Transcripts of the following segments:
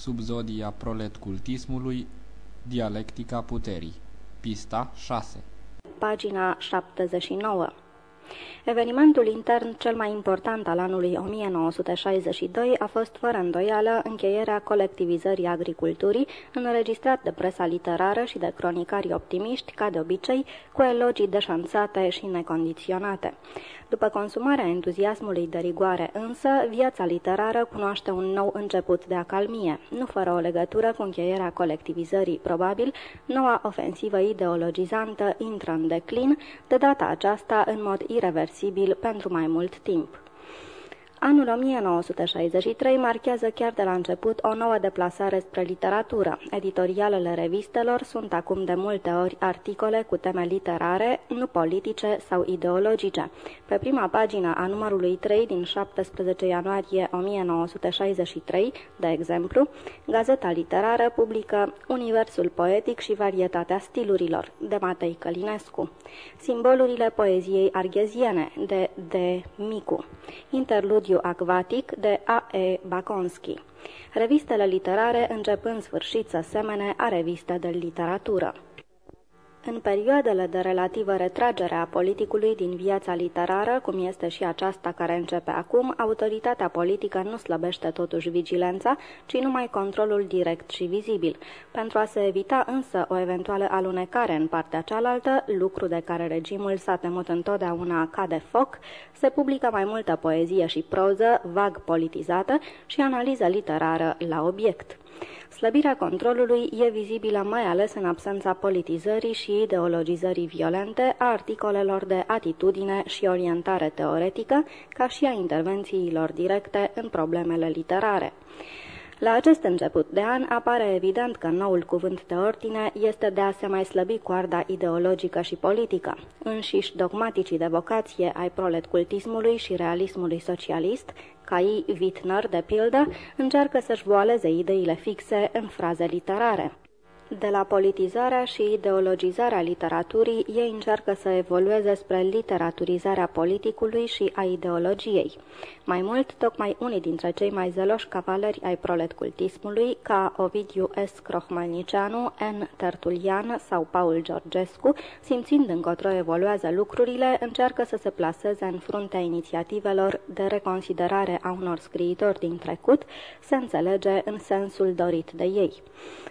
Subzodia proletcultismului, dialectica puterii. Pista 6 Pagina 79 Evenimentul intern cel mai important al anului 1962 a fost fără îndoială încheierea colectivizării agriculturii, înregistrat de presa literară și de cronicari optimiști, ca de obicei, cu elogii deșanțate și necondiționate. După consumarea entuziasmului de rigoare însă, viața literară cunoaște un nou început de acalmie, nu fără o legătură cu încheierea colectivizării, probabil, noua ofensivă ideologizantă intră în declin, de data aceasta în mod irreversibil pentru mai mult timp. Anul 1963 marchează chiar de la început o nouă deplasare spre literatură. Editorialele revistelor sunt acum de multe ori articole cu teme literare, nu politice sau ideologice. Pe prima pagină a numărului 3 din 17 ianuarie 1963, de exemplu, Gazeta Literară publică Universul poetic și varietatea stilurilor, de Matei Călinescu. Simbolurile poeziei argheziene, de D. Micu. Interludiu Studiu Acvatic de A. E. Baconski. Revistele literare încep în sfârșit să semene a reviste de literatură. În perioadele de relativă retragere a politicului din viața literară, cum este și aceasta care începe acum, autoritatea politică nu slăbește totuși vigilența, ci numai controlul direct și vizibil. Pentru a se evita însă o eventuală alunecare în partea cealaltă, lucru de care regimul s-a temut întotdeauna ca de foc, se publică mai multă poezie și proză vag politizată și analiză literară la obiect. Slăbirea controlului e vizibilă mai ales în absența politizării și ideologizării violente a articolelor de atitudine și orientare teoretică, ca și a intervențiilor directe în problemele literare. La acest început de an apare evident că noul cuvânt de ordine este de a se mai slăbi coarda ideologică și politică. Înșiși dogmaticii de vocație ai proletcultismului și realismului socialist, ca ei Wittner, de pildă, încearcă să-și voaleze ideile fixe în fraze literare. De la politizarea și ideologizarea literaturii, ei încearcă să evolueze spre literaturizarea politicului și a ideologiei. Mai mult, tocmai unii dintre cei mai zeloși cavaleri ai proletcultismului, ca Ovidiu S. Crohmalnicianu, N. Tertulian sau Paul Georgescu, simțind încotro evoluează lucrurile, încearcă să se plaseze în fruntea inițiativelor de reconsiderare a unor scriitori din trecut, se înțelege în sensul dorit de ei.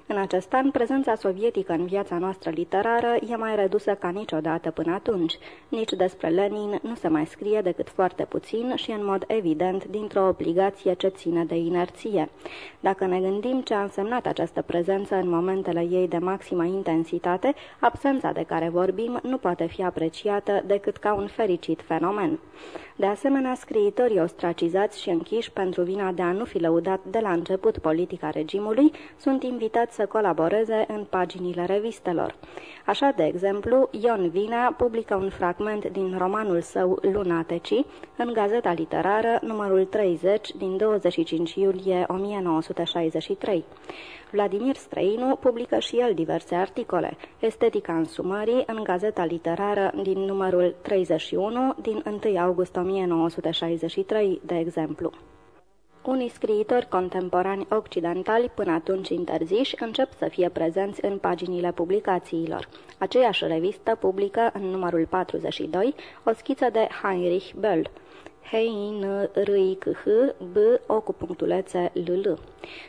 În acest an, prezența sovietică în viața noastră literară e mai redusă ca niciodată până atunci. Nici despre Lenin nu se mai scrie decât foarte puțin și în mod evident dintr-o obligație ce ține de inerție. Dacă ne gândim ce a însemnat această prezență în momentele ei de maximă intensitate, absența de care vorbim nu poate fi apreciată decât ca un fericit fenomen. De asemenea, scriitorii ostracizați și închiși pentru vina de a nu fi lăudat de la început politica regimului sunt invitați să colaboreze în paginile revistelor. Așa, de exemplu, Ion Vina publică un fragment din romanul său Lunatecii în Gazeta Literară, numărul 30, din 25 iulie 1963. Vladimir Străinu publică și el diverse articole, Estetica însumării, în Gazeta Literară din numărul 31 din 1 august 1963, de exemplu. Unii scriitori contemporani occidentali, până atunci interziși, încep să fie prezenți în paginile publicațiilor. Aceeași revistă publică, în numărul 42, o schiță de Heinrich Böll, Hein, R, C, H, B, O cu punctulețe, L, L.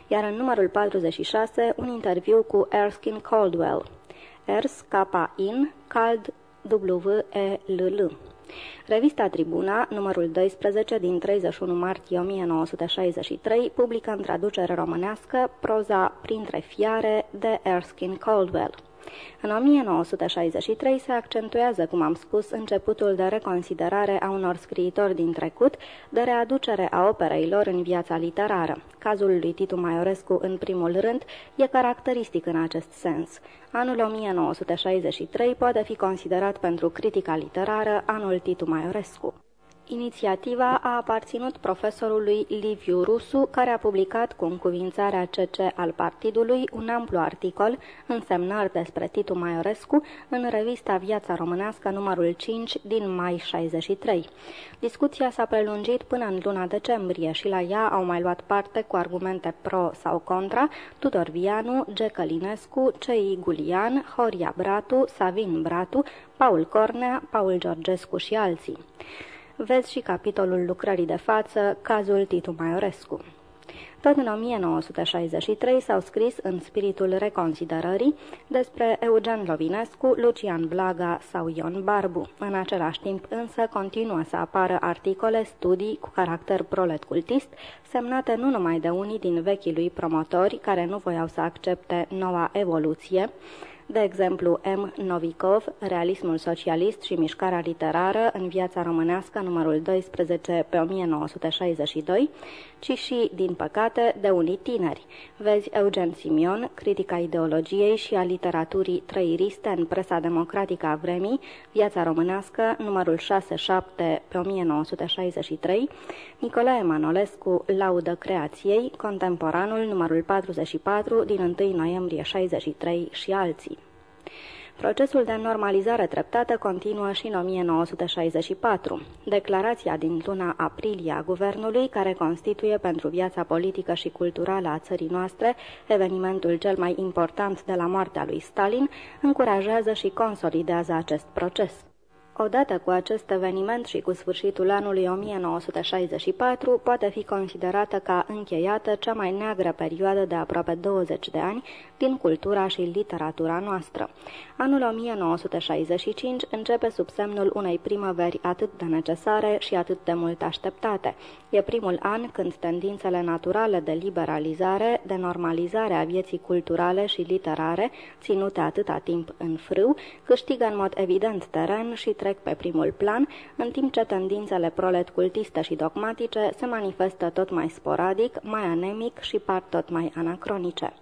Iar în numărul 46, un interviu cu Erskine Caldwell. Ers, K, In, Cald, W, E, L, L. Revista Tribuna, numărul 12 din 31 martie 1963, publică în traducere românească proza Printre fiare de Erskine Caldwell. În 1963 se accentuează, cum am spus, începutul de reconsiderare a unor scriitori din trecut, de readucere a operei lor în viața literară. Cazul lui Titu Maiorescu, în primul rând, e caracteristic în acest sens. Anul 1963 poate fi considerat pentru critica literară anul Titu Maiorescu. Inițiativa a aparținut profesorului Liviu Rusu, care a publicat cu încuvințarea CC al partidului un amplu articol, însemnări despre Titu Maiorescu, în revista Viața Românească numărul 5 din mai 63. Discuția s-a prelungit până în luna decembrie și la ea au mai luat parte cu argumente pro sau contra Tudor Vianu, G. Călinescu, C.I. Gulian, Horia Bratu, Savin Bratu, Paul Cornea, Paul Georgescu și alții. Vezi și capitolul lucrării de față, cazul Titu Maiorescu. Tot în 1963 s-au scris în spiritul reconsiderării despre Eugen Lovinescu, Lucian Blaga sau Ion Barbu. În același timp însă continuă să apară articole, studii cu caracter prolet cultist, semnate nu numai de unii din vechii lui promotori care nu voiau să accepte noua evoluție, de exemplu M. Novikov, Realismul socialist și mișcarea literară în viața românească, numărul 12 pe 1962, ci și, din păcate, de unii tineri. Vezi Eugen Simion, Critica ideologiei și a literaturii trăiriste în presa democratică a vremii, Viața românească, numărul 6-7 pe 1963, Nicolae Manolescu, Laudă creației, Contemporanul, numărul 44 din 1 noiembrie 63 și alții. Procesul de normalizare treptată continuă și în 1964. Declarația din luna aprilie a guvernului, care constituie pentru viața politică și culturală a țării noastre evenimentul cel mai important de la moartea lui Stalin, încurajează și consolidează acest proces. Odată cu acest eveniment și cu sfârșitul anului 1964, poate fi considerată ca încheiată cea mai neagră perioadă de aproape 20 de ani din cultura și literatura noastră. Anul 1965 începe sub semnul unei primăveri atât de necesare și atât de mult așteptate. E primul an când tendințele naturale de liberalizare, de normalizare a vieții culturale și literare, ținute atâta timp în frâu, câștigă în mod evident teren și trec pe primul plan, în timp ce tendințele prolet cultiste și dogmatice se manifestă tot mai sporadic, mai anemic și par tot mai anacronice.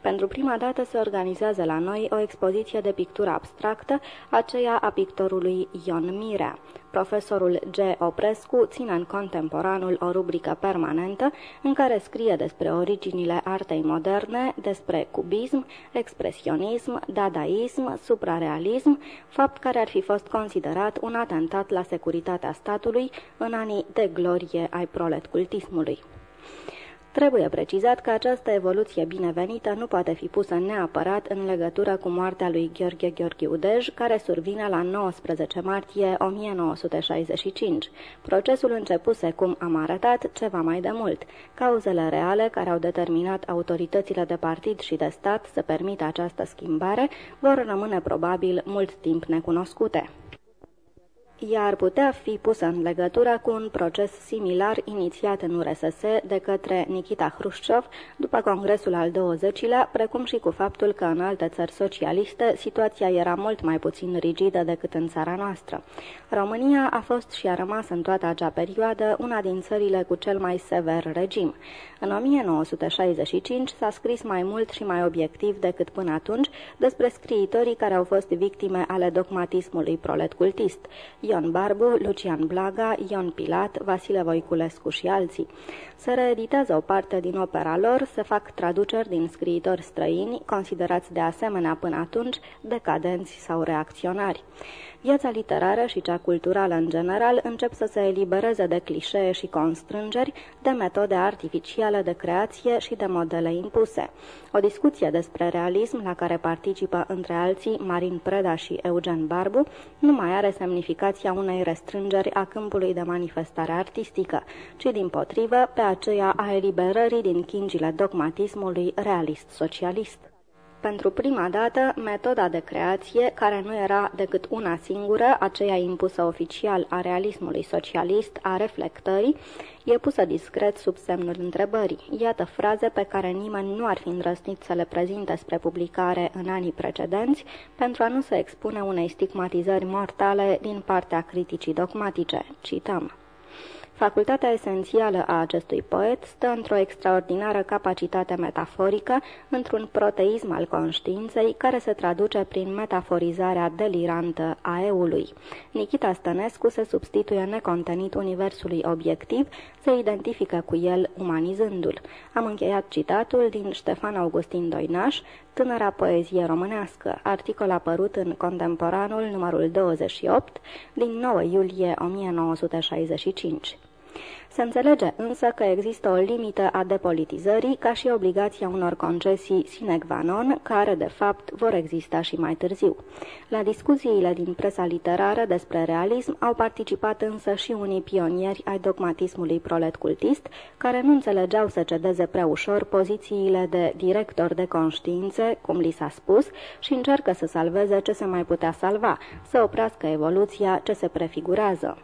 Pentru prima dată se organizează la noi o expoziție de pictură abstractă, aceea a pictorului Ion Mirea. Profesorul G. Oprescu ține în contemporanul o rubrică permanentă în care scrie despre originile artei moderne, despre cubism, expresionism, dadaism, suprarealism, fapt care ar fi fost considerat un atentat la securitatea statului în anii de glorie ai proletcultismului. Trebuie precizat că această evoluție binevenită nu poate fi pusă neapărat în legătură cu moartea lui Gheorghe Gheorghiudej, care survine la 19 martie 1965. Procesul începuse, cum am arătat, ceva mai de mult. Cauzele reale care au determinat autoritățile de partid și de stat să permită această schimbare vor rămâne probabil mult timp necunoscute ea ar putea fi pusă în legătură cu un proces similar inițiat în URSS de către Nikita Hrușciov după Congresul al 20-lea, precum și cu faptul că în alte țări socialiste situația era mult mai puțin rigidă decât în țara noastră. România a fost și a rămas în toată acea perioadă una din țările cu cel mai sever regim. În 1965 s-a scris mai mult și mai obiectiv decât până atunci despre scriitorii care au fost victime ale dogmatismului prolet cultist. Ion Barbu, Lucian Blaga, Ion Pilat, Vasile Voiculescu și alții. Se reeditează o parte din opera lor, se fac traduceri din scriitori străini, considerați de asemenea până atunci decadenți sau reacționari. Viața literară și cea culturală în general încep să se elibereze de clișee și constrângeri, de metode artificiale de creație și de modele impuse. O discuție despre realism la care participă între alții Marin Preda și Eugen Barbu nu mai are semnificația unei restrângeri a câmpului de manifestare artistică, ci din potrivă pe aceea a eliberării din chingile dogmatismului realist-socialist. Pentru prima dată, metoda de creație, care nu era decât una singură, aceea impusă oficial a realismului socialist, a reflectării, e pusă discret sub semnul întrebării. Iată fraze pe care nimeni nu ar fi îndrăsnit să le prezinte spre publicare în anii precedenți, pentru a nu se expune unei stigmatizări mortale din partea criticii dogmatice. Cităm. Facultatea esențială a acestui poet stă într-o extraordinară capacitate metaforică, într-un proteism al conștiinței care se traduce prin metaforizarea delirantă a eului. Nikita Stănescu se substituie necontenit universului obiectiv, se identifică cu el umanizându-l. Am încheiat citatul din Ștefan Augustin Doinaș, Tânăra poezie românească, articol apărut în Contemporanul numărul 28 din 9 iulie 1965. Se înțelege însă că există o limită a depolitizării ca și obligația unor concesii sine qua non, care de fapt vor exista și mai târziu. La discuțiile din presa literară despre realism au participat însă și unii pionieri ai dogmatismului prolet cultist, care nu înțelegeau să cedeze prea ușor pozițiile de director de conștiințe, cum li s-a spus, și încearcă să salveze ce se mai putea salva, să oprească evoluția ce se prefigurează.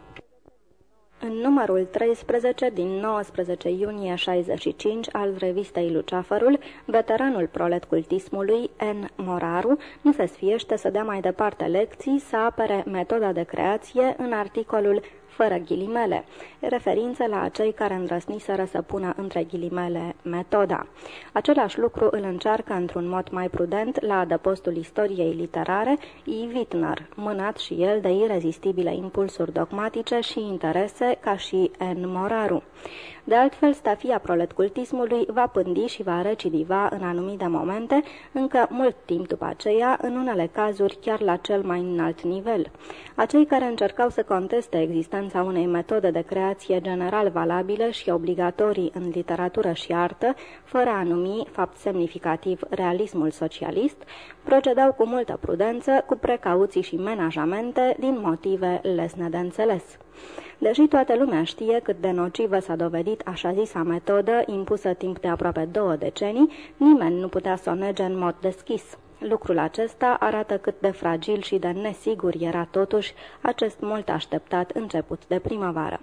În numărul 13 din 19 iunie 65 al revistei Luceafărul, veteranul proletcultismului N. Moraru nu se sfiește să dea mai departe lecții, să apere metoda de creație în articolul fără ghilimele, referință la cei care îndrăsniseră să pună între ghilimele metoda. Același lucru îl încearcă într-un mod mai prudent la adăpostul istoriei literare I. Wittner, mânat și el de irezistibile impulsuri dogmatice și interese ca și N. Moraru. De altfel, stafia proletcultismului va pândi și va recidiva în anumite momente, încă mult timp după aceea, în unele cazuri chiar la cel mai înalt nivel. Acei care încercau să conteste existența unei metode de creație general valabile și obligatorii în literatură și artă, fără a numi, fapt semnificativ, realismul socialist, procedau cu multă prudență, cu precauții și menajamente, din motive lesne de înțeles. Deși toată lumea știe cât de nocivă s-a dovedit așa zisa metodă impusă timp de aproape două decenii, nimeni nu putea să o nege în mod deschis. Lucrul acesta arată cât de fragil și de nesigur era totuși acest mult așteptat început de primăvară.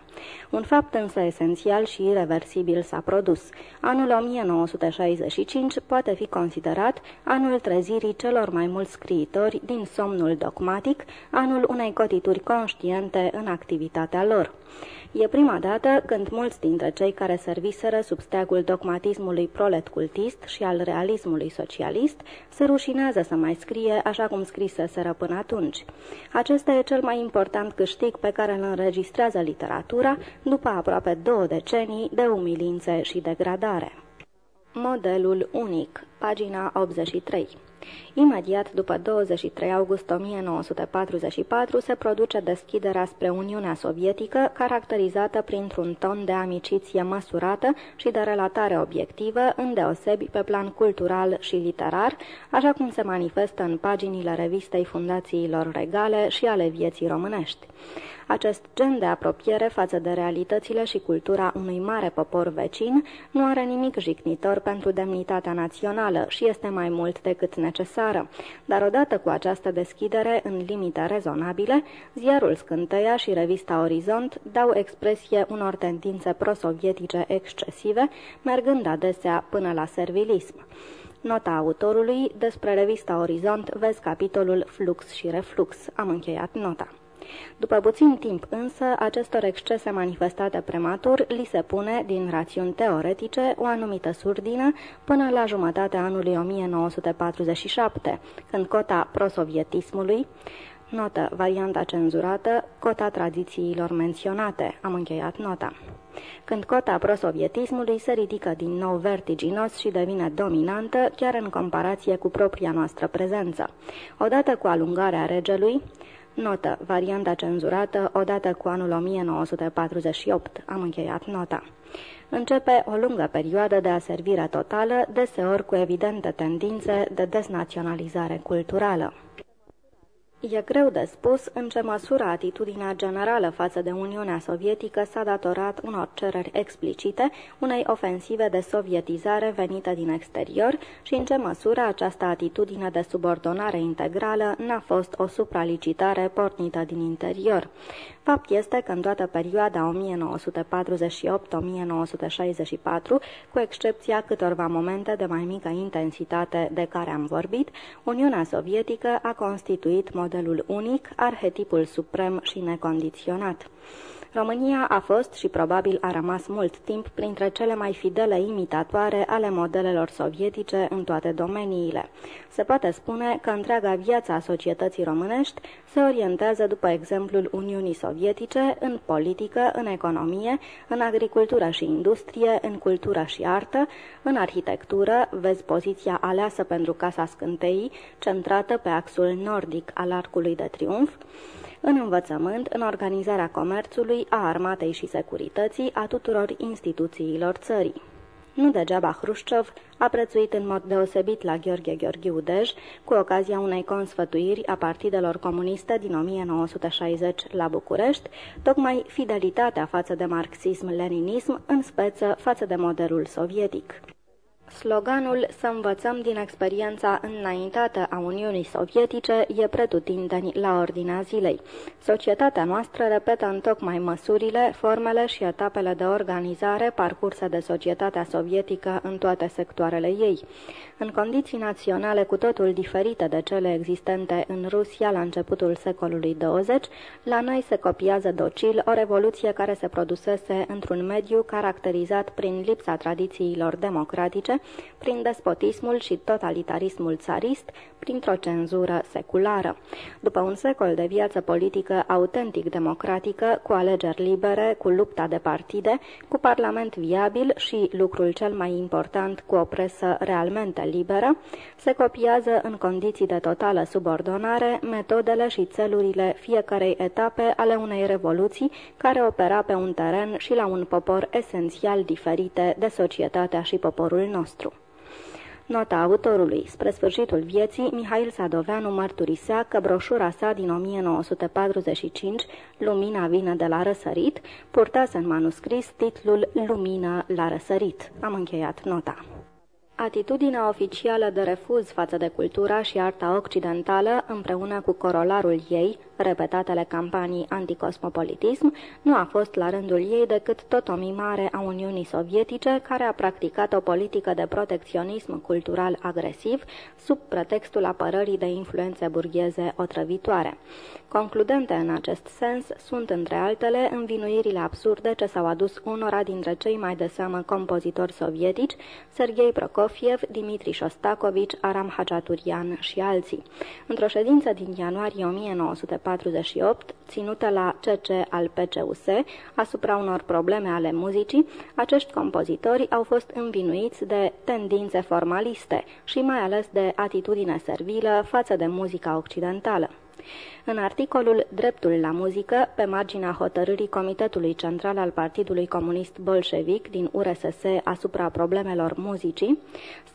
Un fapt însă esențial și irreversibil s-a produs. Anul 1965 poate fi considerat anul trezirii celor mai mulți scriitori din somnul dogmatic, anul unei cotituri conștiente în activitatea lor. E prima dată când mulți dintre cei care serviseră sub steagul dogmatismului prolet cultist și al realismului socialist se rușinează să mai scrie așa cum scriseseră până atunci. Acesta e cel mai important câștig pe care îl înregistrează literatura după aproape două decenii de umilințe și degradare. Modelul unic, pagina 83 Imediat după 23 august 1944 se produce deschiderea spre Uniunea Sovietică, caracterizată printr-un ton de amiciție măsurată și de relatare obiectivă, îndeosebi pe plan cultural și literar, așa cum se manifestă în paginile revistei Fundațiilor Regale și ale vieții românești. Acest gen de apropiere față de realitățile și cultura unui mare popor vecin nu are nimic jignitor pentru demnitatea națională și este mai mult decât necesară. Dar odată cu această deschidere în limite rezonabile, ziarul Scânteia și revista Orizont dau expresie unor tendințe prosovietice excesive, mergând adesea până la servilism. Nota autorului despre revista Orizont vezi capitolul Flux și reflux. Am încheiat nota. După puțin timp însă, acestor excese manifestate prematur li se pune, din rațiuni teoretice, o anumită surdină până la jumătatea anului 1947, când cota prosovietismului Notă, varianta cenzurată, cota tradițiilor menționate. Am încheiat nota. Când cota prosovietismului se ridică din nou vertiginos și devine dominantă, chiar în comparație cu propria noastră prezență. Odată cu alungarea regelui, Notă. Varianta cenzurată odată cu anul 1948. Am încheiat nota. Începe o lungă perioadă de aservire totală, deseori cu evidente tendințe de desnaționalizare culturală. E greu de spus în ce măsură atitudinea generală față de Uniunea Sovietică s-a datorat unor cereri explicite, unei ofensive de sovietizare venită din exterior și în ce măsură această atitudine de subordonare integrală n-a fost o supralicitare pornită din interior. Fapt este că în toată perioada 1948-1964, cu excepția câtorva momente de mai mică intensitate de care am vorbit, Uniunea Sovietică a constituit modelul unic, arhetipul suprem și necondiționat. România a fost și probabil a rămas mult timp printre cele mai fidele imitatoare ale modelelor sovietice în toate domeniile. Se poate spune că întreaga viața a societății românești se orientează după exemplul Uniunii Sovietice în politică, în economie, în agricultură și industrie, în cultură și artă, în arhitectură, vezi poziția aleasă pentru Casa Scânteii, centrată pe axul nordic al Arcului de Triunf, în învățământ, în organizarea comerțului, a armatei și securității, a tuturor instituțiilor țării. Nu degeaba Hrușciov a prețuit în mod deosebit la Gheorghe Gheorghiu Dej, cu ocazia unei consfătuiri a partidelor comuniste din 1960 la București, tocmai fidelitatea față de marxism-leninism, în speță față de modelul sovietic. Sloganul Să învățăm din experiența înaintată a Uniunii Sovietice e pretutindeni la ordinea zilei. Societatea noastră repetă întocmai măsurile, formele și etapele de organizare parcurse de societatea sovietică în toate sectoarele ei. În condiții naționale cu totul diferite de cele existente în Rusia la începutul secolului 20, la noi se copiază docil o revoluție care se produsese într-un mediu caracterizat prin lipsa tradițiilor democratice, prin despotismul și totalitarismul țarist, printr-o cenzură seculară. După un secol de viață politică autentic democratică, cu alegeri libere, cu lupta de partide, cu parlament viabil și, lucrul cel mai important, cu o presă realmente liberă, se copiază în condiții de totală subordonare metodele și țelurile fiecarei etape ale unei revoluții care opera pe un teren și la un popor esențial diferite de societatea și poporul nostru. Nota autorului. Spre sfârșitul vieții, Mihail Sadoveanu mărturisea că broșura sa din 1945, Lumina vine de la răsărit, purtase în manuscris titlul Lumina la răsărit. Am încheiat nota. Atitudinea oficială de refuz față de cultura și arta occidentală, împreună cu corolarul ei, repetatele campanii anticosmopolitism, nu a fost la rândul ei decât tot o mimare a Uniunii Sovietice, care a practicat o politică de protecționism cultural agresiv, sub pretextul apărării de influențe burgheze otrăvitoare. Concludente în acest sens sunt, între altele, învinuirile absurde ce s-au adus unora dintre cei mai de seamă compozitori sovietici, Sergei Prokofiev, Dimitri Shostakovich, Aram Hachaturian și alții. Într-o ședință din ianuarie 1948, ținută la CC al PCUS, asupra unor probleme ale muzicii, acești compozitori au fost învinuiți de tendințe formaliste și mai ales de atitudine servilă față de muzica occidentală. În articolul Dreptul la muzică, pe marginea hotărârii Comitetului Central al Partidului Comunist Bolșevic din URSS asupra problemelor muzicii,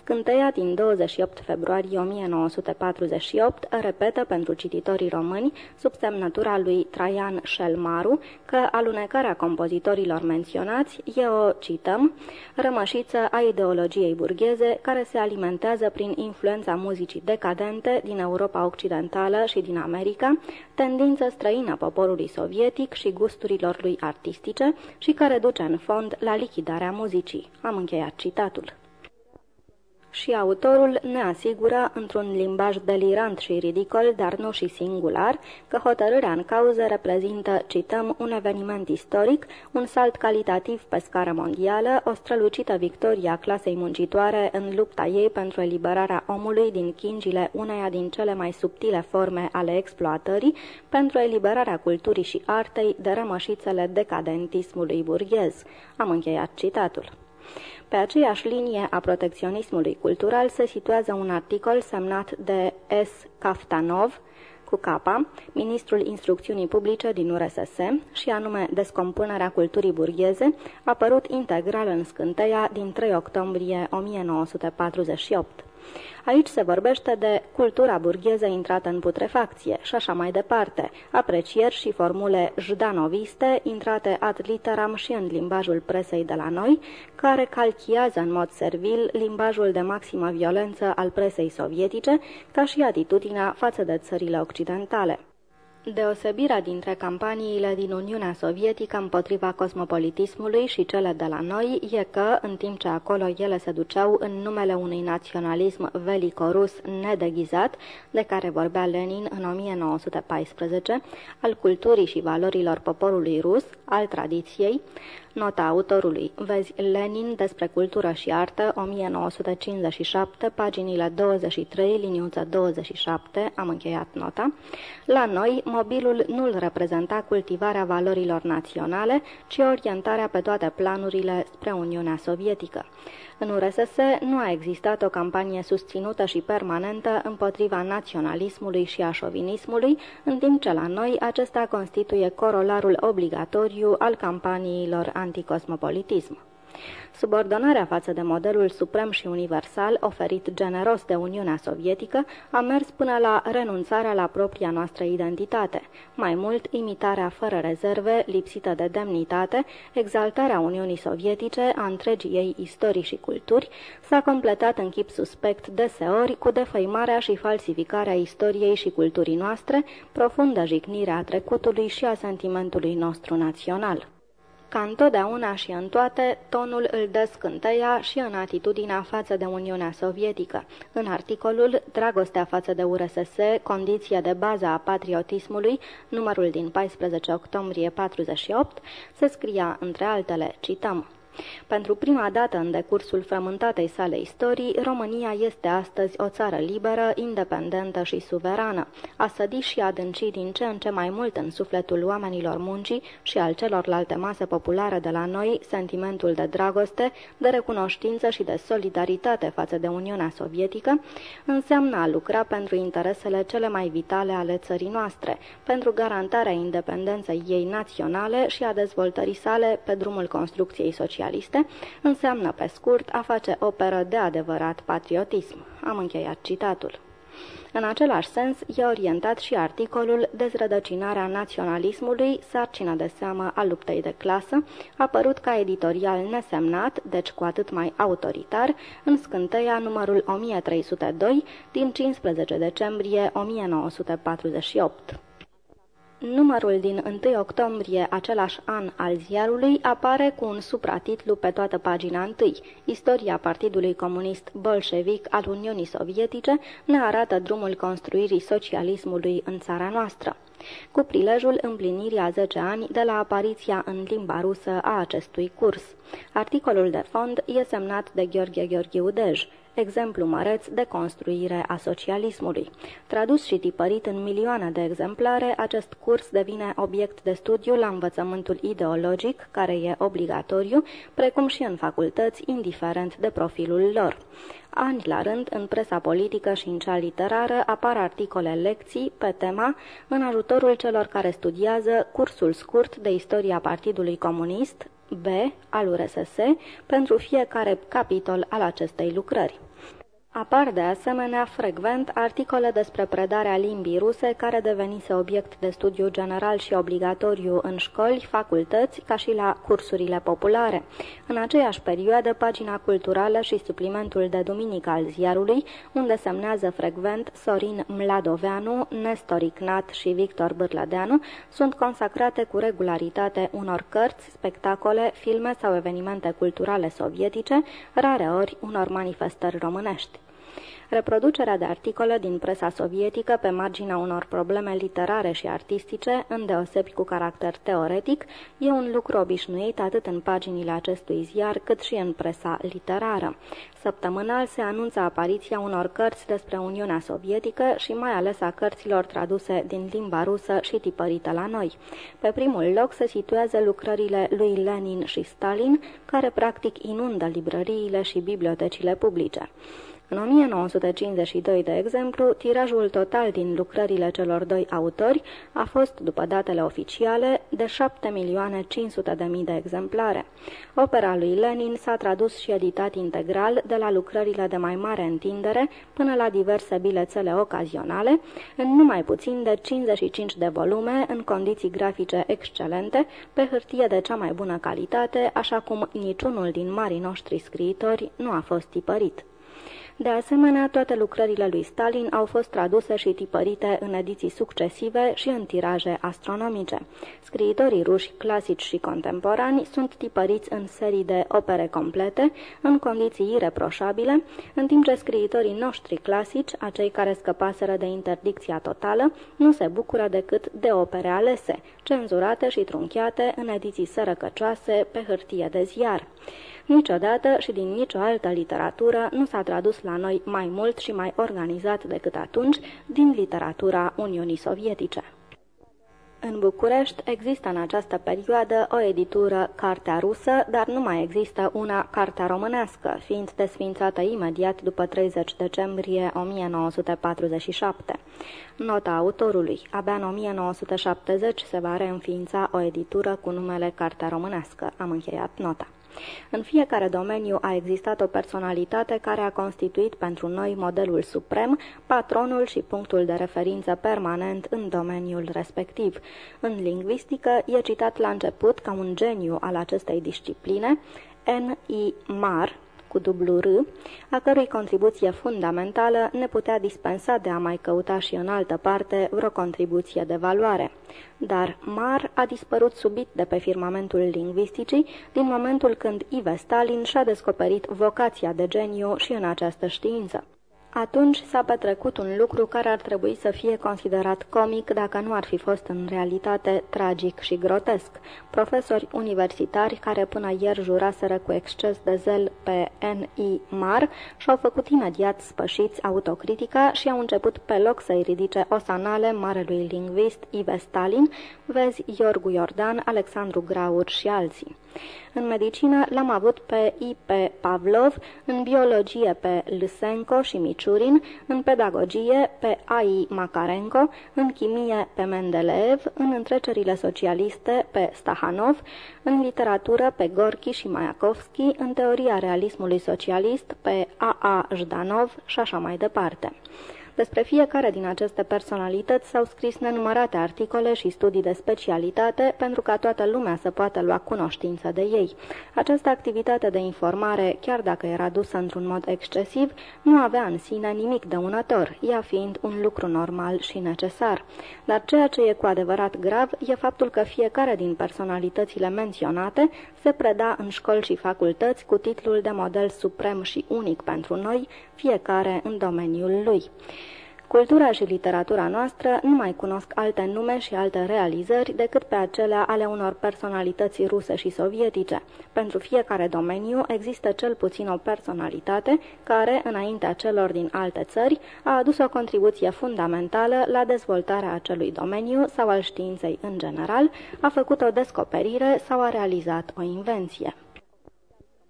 scânteia din 28 februarie 1948 repetă pentru cititorii români, sub semnătura lui Traian Șelmaru, că alunecarea compozitorilor menționați e o, cităm, rămășiță a ideologiei burgheze care se alimentează prin influența muzicii decadente din Europa Occidentală și din America, tendință străină poporului sovietic și gusturilor lui artistice și care duce în fond la lichidarea muzicii. Am încheiat citatul și autorul ne asigură, într-un limbaj delirant și ridicol, dar nu și singular, că hotărârea în cauză reprezintă, cităm, un eveniment istoric, un salt calitativ pe scară mondială, o strălucită victorie a clasei muncitoare în lupta ei pentru eliberarea omului din chingile uneia din cele mai subtile forme ale exploatării, pentru eliberarea culturii și artei de rămășițele decadentismului burghez. Am încheiat citatul. Pe aceeași linie a protecționismului cultural se situează un articol semnat de S. Kaftanov, cu capa, ministrul instrucțiunii publice din URSS, și anume Descompunerea culturii burgheze, apărut integral în scânteia din 3 octombrie 1948. Aici se vorbește de cultura burgheză intrată în putrefacție și așa mai departe, aprecieri și formule jdanoviste intrate ad literam și în limbajul presei de la noi, care calchiază în mod servil limbajul de maximă violență al presei sovietice, ca și atitudinea față de țările occidentale. Deosebirea dintre campaniile din Uniunea Sovietică împotriva cosmopolitismului și cele de la noi e că, în timp ce acolo ele se duceau în numele unui naționalism velicorus nedeghizat, de care vorbea Lenin în 1914, al culturii și valorilor poporului rus, al tradiției, Nota autorului. Vezi Lenin despre cultură și artă, 1957, paginile 23, liniuță 27, am încheiat nota. La noi, mobilul nu-l reprezenta cultivarea valorilor naționale, ci orientarea pe toate planurile spre Uniunea Sovietică. În URSS nu a existat o campanie susținută și permanentă împotriva naționalismului și a șovinismului, în timp ce la noi acesta constituie corolarul obligatoriu al campaniilor anticosmopolitism. Subordonarea față de modelul suprem și universal oferit generos de Uniunea Sovietică a mers până la renunțarea la propria noastră identitate. Mai mult, imitarea fără rezerve, lipsită de demnitate, exaltarea Uniunii Sovietice, a întregii ei istorii și culturi, s-a completat în chip suspect deseori cu defăimarea și falsificarea istoriei și culturii noastre, profundă jignirea trecutului și a sentimentului nostru național. Ca întotdeauna și în toate, tonul îl dă scânteia și în atitudinea față de Uniunea Sovietică. În articolul Dragostea față de URSS, condiție de bază a patriotismului, numărul din 14 octombrie 48, se scria, între altele, cităm, pentru prima dată în decursul frământatei sale istorii, România este astăzi o țară liberă, independentă și suverană. A sădit și adânci din ce în ce mai mult în sufletul oamenilor muncii și al celorlalte mase populare de la noi sentimentul de dragoste, de recunoștință și de solidaritate față de Uniunea Sovietică, înseamnă a lucra pentru interesele cele mai vitale ale țării noastre, pentru garantarea independenței ei naționale și a dezvoltării sale pe drumul construcției sociale socialiste, înseamnă pe scurt a face operă de adevărat patriotism. Am încheiat citatul. În același sens, e orientat și articolul Dezrădăcinarea naționalismului, sarcina de seamă a luptei de clasă, apărut ca editorial nesemnat, deci cu atât mai autoritar, în scânteia numărul 1302 din 15 decembrie 1948. Numărul din 1 octombrie același an al ziarului apare cu un supratitlu pe toată pagina 1. Istoria Partidului Comunist Bolșevic al Uniunii Sovietice ne arată drumul construirii socialismului în țara noastră. Cu prilejul împlinirii a 10 ani de la apariția în limba rusă a acestui curs. Articolul de fond e semnat de Gheorghe Gheorghiu Dej exemplu măreț de construire a socialismului. Tradus și tipărit în milioane de exemplare, acest curs devine obiect de studiu la învățământul ideologic, care e obligatoriu, precum și în facultăți, indiferent de profilul lor. Ani la rând, în presa politică și în cea literară, apar articole lecții pe tema în ajutorul celor care studiază cursul scurt de istoria Partidului Comunist, B al URSS, pentru fiecare capitol al acestei lucrări. Apar de asemenea frecvent articole despre predarea limbii ruse care devenise obiect de studiu general și obligatoriu în școli, facultăți, ca și la cursurile populare. În aceeași perioadă, pagina culturală și suplimentul de duminică al ziarului, unde semnează frecvent Sorin Mladoveanu, Nestor Ignat și Victor Bârlădeanu, sunt consacrate cu regularitate unor cărți, spectacole, filme sau evenimente culturale sovietice, rare ori unor manifestări românești. Reproducerea de articole din presa sovietică pe marginea unor probleme literare și artistice, îndeosebi cu caracter teoretic, e un lucru obișnuit atât în paginile acestui ziar cât și în presa literară. Săptămânal se anunță apariția unor cărți despre Uniunea Sovietică și mai ales a cărților traduse din limba rusă și tipărite la noi. Pe primul loc se situează lucrările lui Lenin și Stalin, care practic inundă librăriile și bibliotecile publice. În 1952, de exemplu, tirajul total din lucrările celor doi autori a fost, după datele oficiale, de 7.500.000 de exemplare. Opera lui Lenin s-a tradus și editat integral de la lucrările de mai mare întindere până la diverse bilețele ocazionale, în numai puțin de 55 de volume, în condiții grafice excelente, pe hârtie de cea mai bună calitate, așa cum niciunul din marii noștri scriitori nu a fost tipărit. De asemenea, toate lucrările lui Stalin au fost traduse și tipărite în ediții succesive și în tiraje astronomice. Scriitorii ruși clasici și contemporani sunt tipăriți în serii de opere complete, în condiții ireproșabile, în timp ce scriitorii noștri clasici, acei care scăpaseră de interdicția totală, nu se bucură decât de opere alese, cenzurate și trunchiate în ediții sărăcăcioase pe hârtie de ziar. Niciodată și din nicio altă literatură nu s-a tradus la noi mai mult și mai organizat decât atunci din literatura Uniunii Sovietice. În București există în această perioadă o editură Cartea Rusă, dar nu mai există una Cartea Românească, fiind desfințată imediat după 30 decembrie 1947. Nota autorului. Abia în 1970 se va reînființa o editură cu numele Cartea Românească. Am încheiat nota. În fiecare domeniu a existat o personalitate care a constituit pentru noi modelul suprem, patronul și punctul de referință permanent în domeniul respectiv. În lingvistică e citat la început ca un geniu al acestei discipline, N.I. Mar, cu dublu R, a cărui contribuție fundamentală ne putea dispensa de a mai căuta și în altă parte vreo contribuție de valoare. Dar Mar a dispărut subit de pe firmamentul lingvisticii din momentul când Ive Stalin și-a descoperit vocația de geniu și în această știință. Atunci s-a petrecut un lucru care ar trebui să fie considerat comic dacă nu ar fi fost în realitate tragic și grotesc. Profesori universitari care până ieri juraseră cu exces de zel pe N.I. Mar și-au făcut imediat spășiți autocritica și au început pe loc să-i ridice osanale marelui lingvist Ive Stalin, vezi Iorgu Iordan, Alexandru Graur și alții. În medicină l-am avut pe I.P. Pavlov, în biologie pe Lysenko și Michurin, în pedagogie pe A.I. Makarenko, în chimie pe Mendeleev, în întrecerile socialiste pe Stahanov, în literatură pe Gorki și Mayakovsky, în teoria realismului socialist pe A.A. Jdanov și așa mai departe. Despre fiecare din aceste personalități s-au scris nenumărate articole și studii de specialitate pentru ca toată lumea să poată lua cunoștință de ei. Această activitate de informare, chiar dacă era dusă într-un mod excesiv, nu avea în sine nimic dăunător, ea fiind un lucru normal și necesar. Dar ceea ce e cu adevărat grav e faptul că fiecare din personalitățile menționate se preda în școli și facultăți cu titlul de model suprem și unic pentru noi, fiecare în domeniul lui. Cultura și literatura noastră nu mai cunosc alte nume și alte realizări decât pe acelea ale unor personalități ruse și sovietice. Pentru fiecare domeniu există cel puțin o personalitate care, înaintea celor din alte țări, a adus o contribuție fundamentală la dezvoltarea acelui domeniu sau al științei în general, a făcut o descoperire sau a realizat o invenție.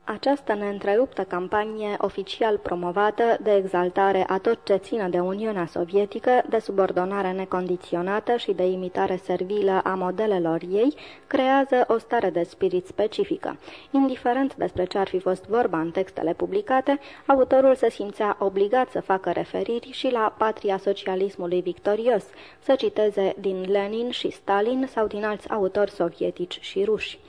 Această neîntreruptă campanie oficial promovată de exaltare a tot ce ține de Uniunea Sovietică, de subordonare necondiționată și de imitare servilă a modelelor ei, creează o stare de spirit specifică. Indiferent despre ce ar fi fost vorba în textele publicate, autorul se simțea obligat să facă referiri și la patria socialismului victorios, să citeze din Lenin și Stalin sau din alți autori sovietici și ruși.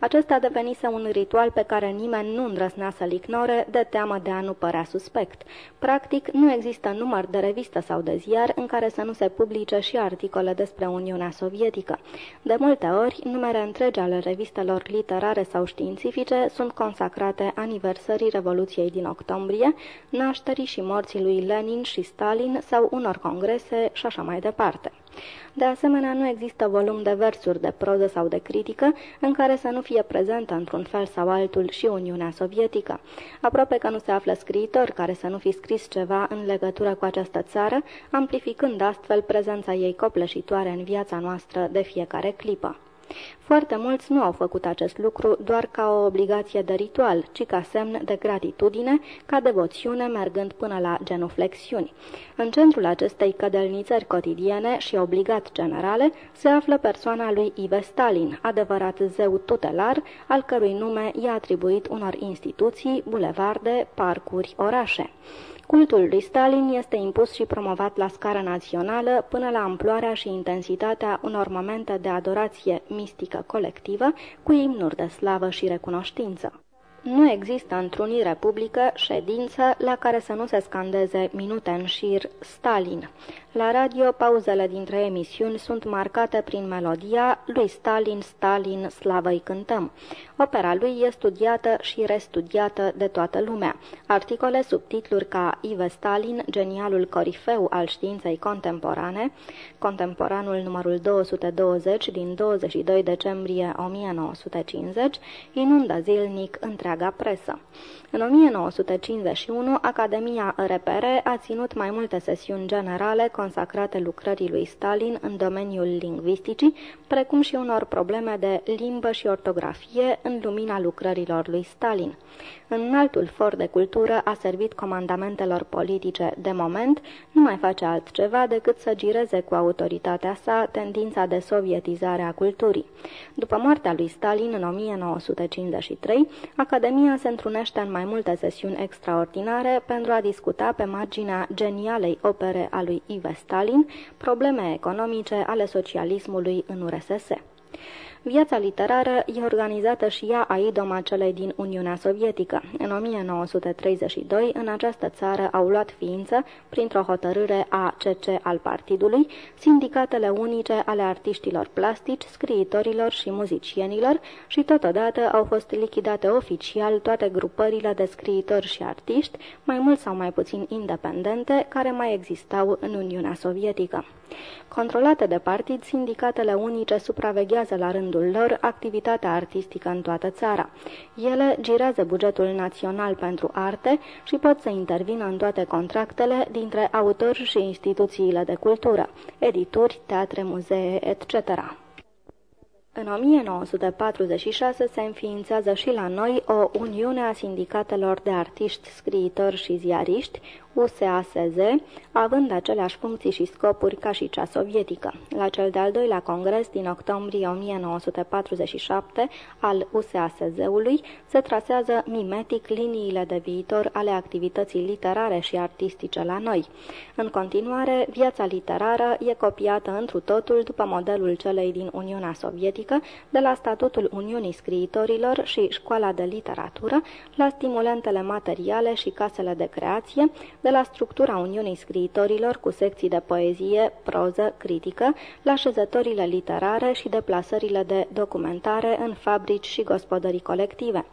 Acesta devenise un ritual pe care nimeni nu îndrăznea să-l ignore de teamă de a nu părea suspect. Practic, nu există număr de revistă sau de ziar în care să nu se publice și articole despre Uniunea Sovietică. De multe ori, numere întregi ale revistelor literare sau științifice sunt consacrate aniversării Revoluției din octombrie, nașterii și morții lui Lenin și Stalin sau unor congrese și așa mai departe. De asemenea, nu există volum de versuri de proză sau de critică în care să nu fie prezentă într-un fel sau altul și Uniunea Sovietică. Aproape că nu se află scriitor care să nu fi scris ceva în legătură cu această țară, amplificând astfel prezența ei copleșitoare în viața noastră de fiecare clipă. Foarte mulți nu au făcut acest lucru doar ca o obligație de ritual, ci ca semn de gratitudine, ca devoțiune mergând până la genuflexiuni. În centrul acestei cădelnițări cotidiene și obligat generale se află persoana lui Ive Stalin, adevărat zeu tutelar, al cărui nume i-a atribuit unor instituții, bulevarde, parcuri, orașe. Cultul lui Stalin este impus și promovat la scară națională până la amploarea și intensitatea unor momente de adorație mistică colectivă cu imnuri de slavă și recunoștință. Nu există întrunire publică, ședință, la care să nu se scandeze minute în șir Stalin. La radio, pauzele dintre emisiuni sunt marcate prin melodia lui Stalin, Stalin, slavă-i cântăm. Opera lui e studiată și restudiată de toată lumea. Articole, subtitluri ca Ive Stalin, genialul corifeu al științei contemporane, contemporanul numărul 220 din 22 decembrie 1950, inundă zilnic întreaga presă. În 1951, Academia Repere a ținut mai multe sesiuni generale consacrate lucrării lui Stalin în domeniul lingvisticii, precum și unor probleme de limbă și ortografie în lumina lucrărilor lui Stalin. În altul for de cultură a servit comandamentelor politice de moment, nu mai face altceva decât să gireze cu autoritatea sa tendința de sovietizare a culturii. După moartea lui Stalin în 1953, Academia se întrunește în mai multe sesiuni extraordinare pentru a discuta pe marginea genialei opere a lui Ive Stalin probleme economice ale socialismului în URSS. Viața literară e organizată și ea a idoma celei din Uniunea Sovietică. În 1932, în această țară au luat ființă, printr-o hotărâre a CC al partidului, sindicatele unice ale artiștilor plastici, scriitorilor și muzicienilor și totodată au fost lichidate oficial toate grupările de scriitori și artiști, mai mult sau mai puțin independente, care mai existau în Uniunea Sovietică. Controlate de partid, sindicatele unice supraveghează la rândul lor activitatea artistică în toată țara. Ele girează bugetul național pentru arte și pot să intervină în toate contractele dintre autori și instituțiile de cultură, edituri, teatre, muzee, etc. În 1946 se înființează și la noi o Uniune a Sindicatelor de Artiști, Scriitori și Ziariști, USASZ, având aceleași funcții și scopuri ca și cea sovietică. La cel de-al doilea congres din octombrie 1947 al USASZ-ului se trasează mimetic liniile de viitor ale activității literare și artistice la noi. În continuare, viața literară e copiată întru totul după modelul celei din Uniunea Sovietică, de la statutul Uniunii Scriitorilor și școala de literatură, la stimulentele materiale și casele de creație, de la structura Uniunii Scriitorilor cu secții de poezie, proză, critică, la șezătorile literare și deplasările de documentare în fabrici și gospodării colective,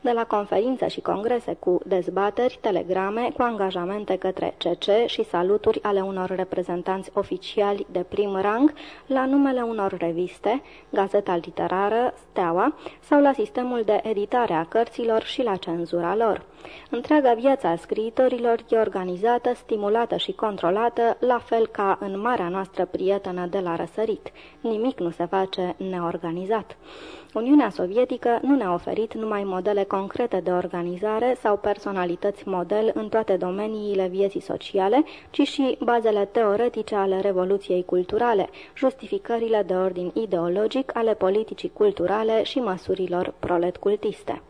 de la conferințe și congrese cu dezbateri, telegrame, cu angajamente către CC și saluturi ale unor reprezentanți oficiali de prim rang, la numele unor reviste, Gazeta Literară, Steaua, sau la sistemul de editare a cărților și la cenzura lor. Întreaga viață a scriitorilor e organizată, stimulată și controlată, la fel ca în marea noastră prietenă de la răsărit. Nimic nu se face neorganizat. Uniunea Sovietică nu ne-a oferit numai modele concrete de organizare sau personalități model în toate domeniile vieții sociale, ci și bazele teoretice ale revoluției culturale, justificările de ordin ideologic ale politicii culturale și măsurilor prolet cultiste.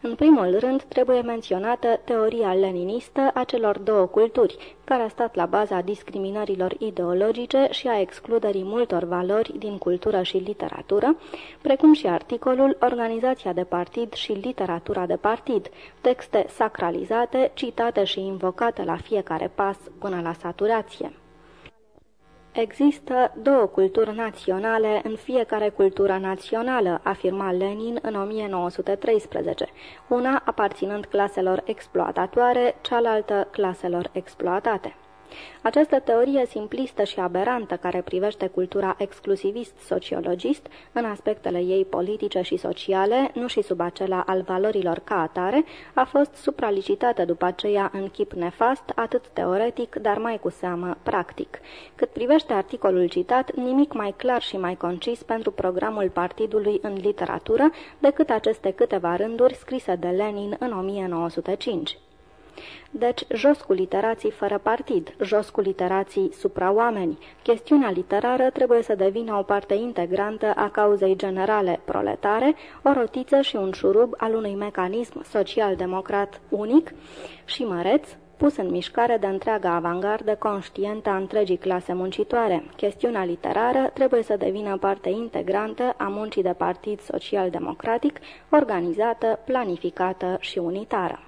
În primul rând, trebuie menționată teoria leninistă a celor două culturi, care a stat la baza discriminărilor ideologice și a excluderii multor valori din cultură și literatură, precum și articolul Organizația de partid și literatura de partid, texte sacralizate, citate și invocate la fiecare pas până la saturație. Există două culturi naționale în fiecare cultură națională, afirma Lenin în 1913, una aparținând claselor exploatatoare, cealaltă claselor exploatate. Această teorie simplistă și aberantă care privește cultura exclusivist-sociologist în aspectele ei politice și sociale, nu și sub acela al valorilor ca atare, a fost supralicitată după aceea în chip nefast, atât teoretic, dar mai cu seamă practic. Cât privește articolul citat, nimic mai clar și mai concis pentru programul partidului în literatură decât aceste câteva rânduri scrise de Lenin în 1905. Deci, jos cu literații fără partid, jos cu literații supra-oameni. Chestiunea literară trebuie să devină o parte integrantă a cauzei generale proletare, o rotiță și un șurub al unui mecanism social-democrat unic și măreț, pus în mișcare de întreaga avangardă conștientă a întregii clase muncitoare. Chestiunea literară trebuie să devină parte integrantă a muncii de partid social-democratic, organizată, planificată și unitară.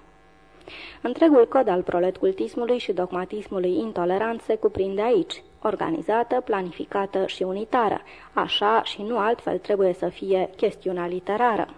Întregul cod al proletcultismului și dogmatismului intolerant se cuprinde aici, organizată, planificată și unitară. Așa și nu altfel trebuie să fie chestiunea literară.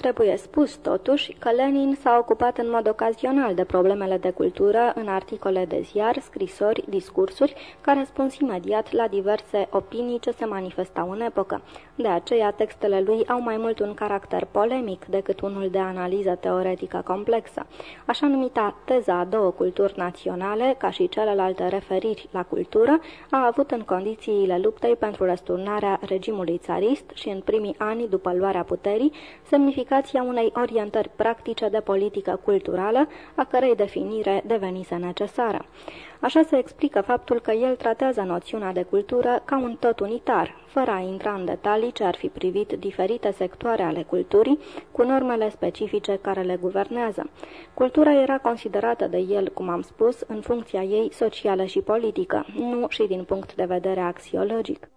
Trebuie spus, totuși, că Lenin s-a ocupat în mod ocazional de problemele de cultură în articole de ziar, scrisori, discursuri, care răspuns imediat la diverse opinii ce se manifestau în epocă. De aceea, textele lui au mai mult un caracter polemic decât unul de analiză teoretică complexă. Așa numita teza a două culturi naționale, ca și celelalte referiri la cultură, a avut în condițiile luptei pentru răsturnarea regimului țarist și în primii ani după luarea puterii, semnificativ indicația unei orientări practice de politică culturală, a cărei definire devenise necesară. Așa se explică faptul că el tratează noțiunea de cultură ca un tot unitar, fără a intra în detalii ce ar fi privit diferite sectoare ale culturii, cu normele specifice care le guvernează. Cultura era considerată de el, cum am spus, în funcția ei socială și politică, nu și din punct de vedere axiologic.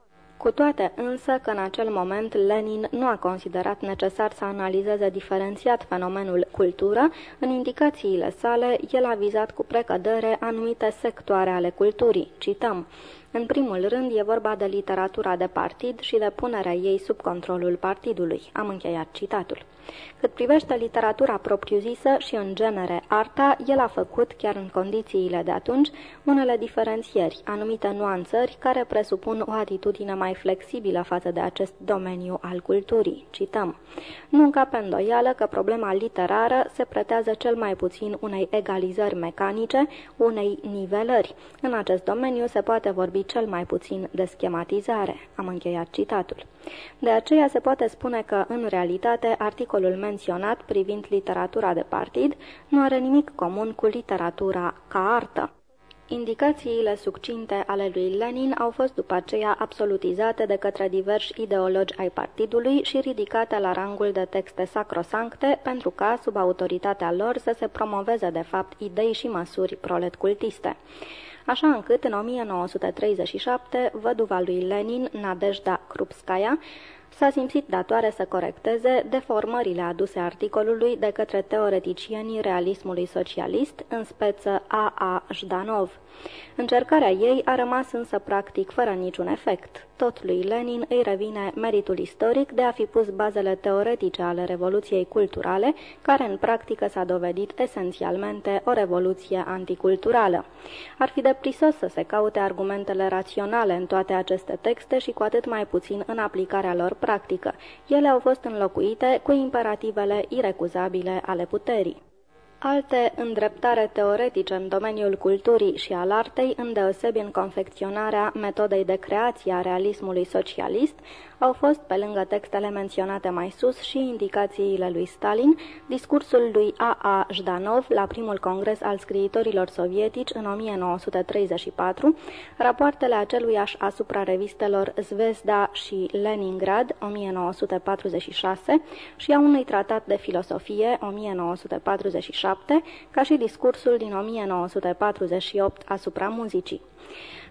Cu toate însă că în acel moment Lenin nu a considerat necesar să analizeze diferențiat fenomenul cultură, în indicațiile sale el a vizat cu precădere anumite sectoare ale culturii. Cităm. În primul rând e vorba de literatura de partid și de punerea ei sub controlul partidului. Am încheiat citatul. Cât privește literatura propriu-zisă și, în genere, arta, el a făcut, chiar în condițiile de atunci, unele diferențieri, anumite nuanțări care presupun o atitudine mai flexibilă față de acest domeniu al culturii. Cităm. Nu încape îndoială că problema literară se pretează cel mai puțin unei egalizări mecanice, unei nivelări. În acest domeniu se poate vorbi cel mai puțin de schematizare. Am încheiat citatul. De aceea se poate spune că, în realitate, articolul menționat privind literatura de partid nu are nimic comun cu literatura ca artă. Indicațiile succinte ale lui Lenin au fost după aceea absolutizate de către diversi ideologi ai partidului și ridicate la rangul de texte sacrosancte pentru ca, sub autoritatea lor, să se promoveze de fapt idei și măsuri proletcultiste așa încât în 1937 văduva lui Lenin, Nadejda Krupskaya, s-a simțit datoare să corecteze deformările aduse articolului de către teoreticienii realismului socialist, în speță A. A. Jdanov. Încercarea ei a rămas însă practic fără niciun efect. Tot lui Lenin îi revine meritul istoric de a fi pus bazele teoretice ale revoluției culturale, care în practică s-a dovedit esențialmente o revoluție anticulturală. Ar fi de prisos să se caute argumentele raționale în toate aceste texte și cu atât mai puțin în aplicarea lor practică. Ele au fost înlocuite cu imperativele irecuzabile ale puterii. Alte îndreptare teoretice în domeniul culturii și al artei, îndeosebi în confecționarea metodei de creație a realismului socialist, au fost, pe lângă textele menționate mai sus și indicațiile lui Stalin, discursul lui A. A. Jdanov la primul congres al scriitorilor sovietici în 1934, rapoartele aceluiași asupra revistelor Zvezda și Leningrad 1946 și a unui tratat de filosofie 1947, ca și discursul din 1948 asupra muzicii.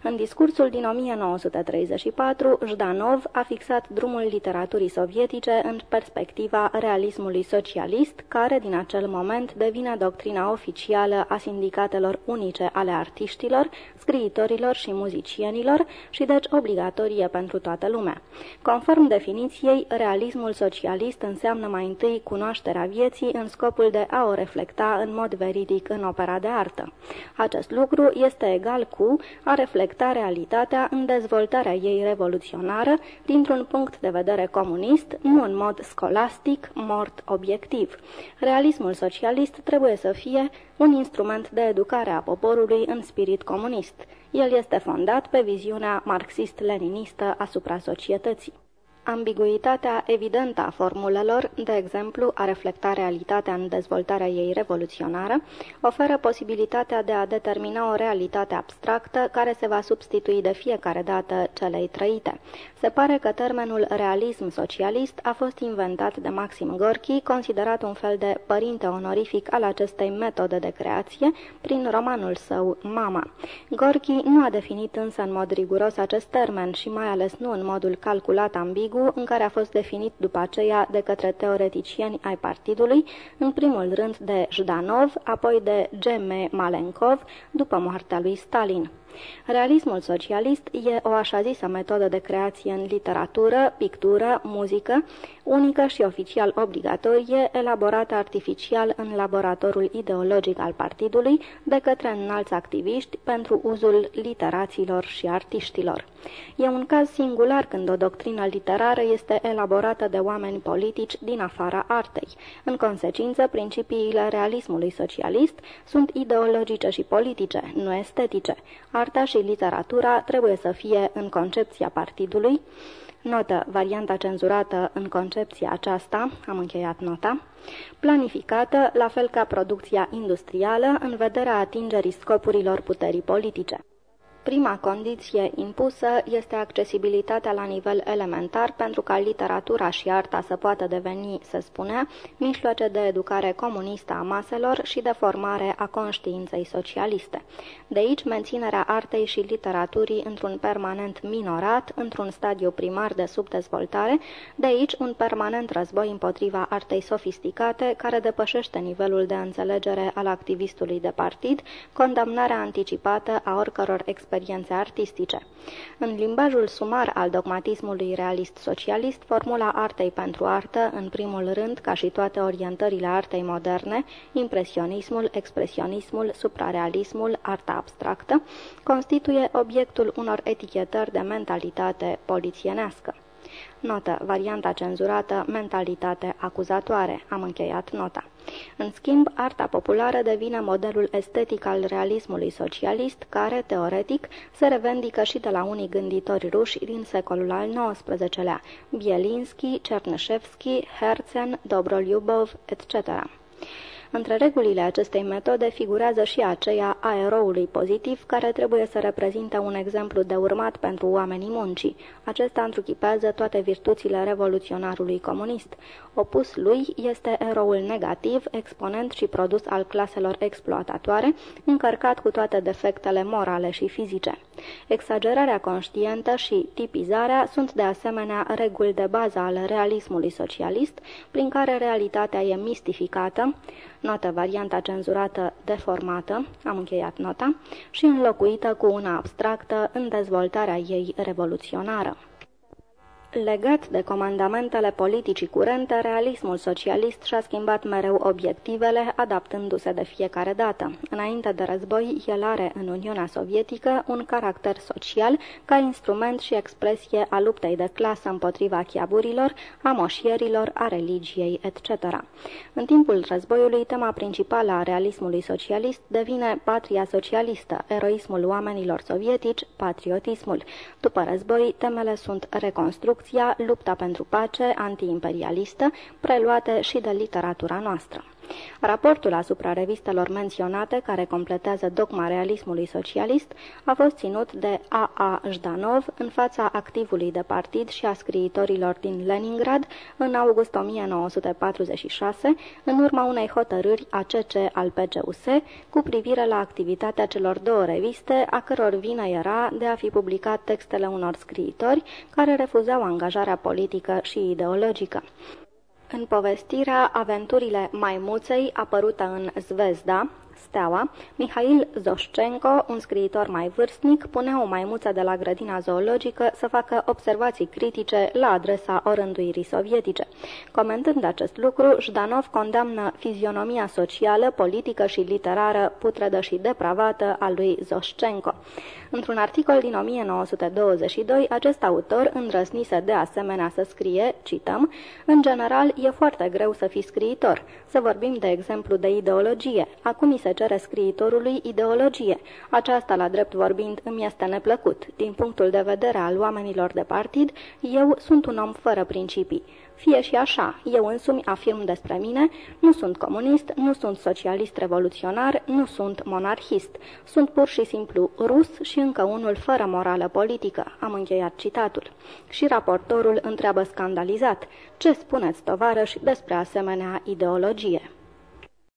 În discursul din 1934, Jdanov a fixat drumul literaturii sovietice în perspectiva realismului socialist, care din acel moment devine doctrina oficială a sindicatelor unice ale artiștilor, scriitorilor și muzicienilor și deci obligatorie pentru toată lumea. Conform definiției, realismul socialist înseamnă mai întâi cunoașterea vieții în scopul de a o reflecta în mod veridic în opera de artă. Acest lucru este egal cu a reflecta reflecta realitatea în dezvoltarea ei revoluționară dintr-un punct de vedere comunist, nu în mod scolastic, mort, obiectiv. Realismul socialist trebuie să fie un instrument de educare a poporului în spirit comunist. El este fondat pe viziunea marxist-leninistă asupra societății. Ambiguitatea evidentă a formulelor, de exemplu, a reflecta realitatea în dezvoltarea ei revoluționară, oferă posibilitatea de a determina o realitate abstractă care se va substitui de fiecare dată celei trăite. Se pare că termenul realism socialist a fost inventat de Maxim Gorki, considerat un fel de părinte onorific al acestei metode de creație, prin romanul său Mama. Gorki nu a definit însă în mod riguros acest termen și mai ales nu în modul calculat ambigu în care a fost definit după aceea de către teoreticieni ai partidului, în primul rând de Jdanov, apoi de G.M. Malenkov, după moartea lui Stalin. Realismul socialist e o așa zisă metodă de creație în literatură, pictură, muzică, unică și oficial obligatorie, elaborată artificial în laboratorul ideologic al partidului de către înalți activiști pentru uzul literaților și artiștilor. E un caz singular când o doctrină literară este elaborată de oameni politici din afara artei. În consecință, principiile realismului socialist sunt ideologice și politice, nu estetice. Arta și literatura trebuie să fie, în concepția partidului, Notă, varianta cenzurată în concepția aceasta, am încheiat nota, planificată, la fel ca producția industrială, în vederea atingerii scopurilor puterii politice. Prima condiție impusă este accesibilitatea la nivel elementar pentru ca literatura și arta să poată deveni, se spune, mijloace de educare comunistă a maselor și de formare a conștiinței socialiste. De aici menținerea artei și literaturii într-un permanent minorat, într-un stadiu primar de subdezvoltare, de aici un permanent război împotriva artei sofisticate care depășește nivelul de înțelegere al activistului de partid, condamnarea anticipată a oricăror experiențe experiențe artistice. În limbajul sumar al dogmatismului realist-socialist, formula artei pentru artă, în primul rând, ca și toate orientările artei moderne, impresionismul, expresionismul, suprarealismul, arta abstractă, constituie obiectul unor etichetări de mentalitate polițienească. Notă. Varianta cenzurată, mentalitate acuzatoare. Am încheiat nota. În schimb, arta populară devine modelul estetic al realismului socialist, care, teoretic, se revendică și de la unii gânditori ruși din secolul al XIX-lea, Bielinski, Cernășevski, Herzen, Dobroliubov, etc. Între regulile acestei metode figurează și aceea a eroului pozitiv, care trebuie să reprezinte un exemplu de urmat pentru oamenii muncii. Acesta întruchipează toate virtuțile revoluționarului comunist. Opus lui este eroul negativ, exponent și produs al claselor exploatatoare, încărcat cu toate defectele morale și fizice. Exagerarea conștientă și tipizarea sunt de asemenea reguli de bază al realismului socialist, prin care realitatea e mistificată, notă varianta cenzurată deformată, am încheiat nota, și înlocuită cu una abstractă în dezvoltarea ei revoluționară. Legat de comandamentele politicii curente, realismul socialist și-a schimbat mereu obiectivele, adaptându-se de fiecare dată. Înainte de război, el are în Uniunea Sovietică un caracter social ca instrument și expresie a luptei de clasă împotriva chiaburilor, a moșierilor, a religiei, etc. În timpul războiului, tema principală a realismului socialist devine patria socialistă, eroismul oamenilor sovietici, patriotismul. După război, temele sunt reconstrucții revoluția, lupta pentru pace, antiimperialistă, preluate și de literatura noastră. Raportul asupra revistelor menționate, care completează dogma realismului socialist, a fost ținut de A. A. Jdanov în fața activului de partid și a scriitorilor din Leningrad în august 1946, în urma unei hotărâri a CC al PCUS cu privire la activitatea celor două reviste, a căror vină era de a fi publicat textele unor scriitori care refuzau angajarea politică și ideologică. În povestirea Aventurile maimuței, apărută în Zvezda, Steaua, Mihail Zoșcenco, un scriitor mai vârstnic, punea o maimuță de la grădina zoologică să facă observații critice la adresa orânduirii sovietice. Comentând acest lucru, Jdanov condamnă fizionomia socială, politică și literară putredă și depravată a lui Zoșcenco. Într-un articol din 1922, acest autor îndrăznise de asemenea să scrie, cităm, În general, e foarte greu să fii scriitor. Să vorbim, de exemplu, de ideologie. Acum mi se se cere scriitorului ideologie. Aceasta, la drept vorbind, îmi este neplăcut. Din punctul de vedere al oamenilor de partid, eu sunt un om fără principii. Fie și așa, eu însumi afirm despre mine, nu sunt comunist, nu sunt socialist revoluționar, nu sunt monarhist. Sunt pur și simplu rus și încă unul fără morală politică. Am încheiat citatul. Și raportorul întreabă scandalizat, ce spuneți, tovarăși, despre asemenea ideologie?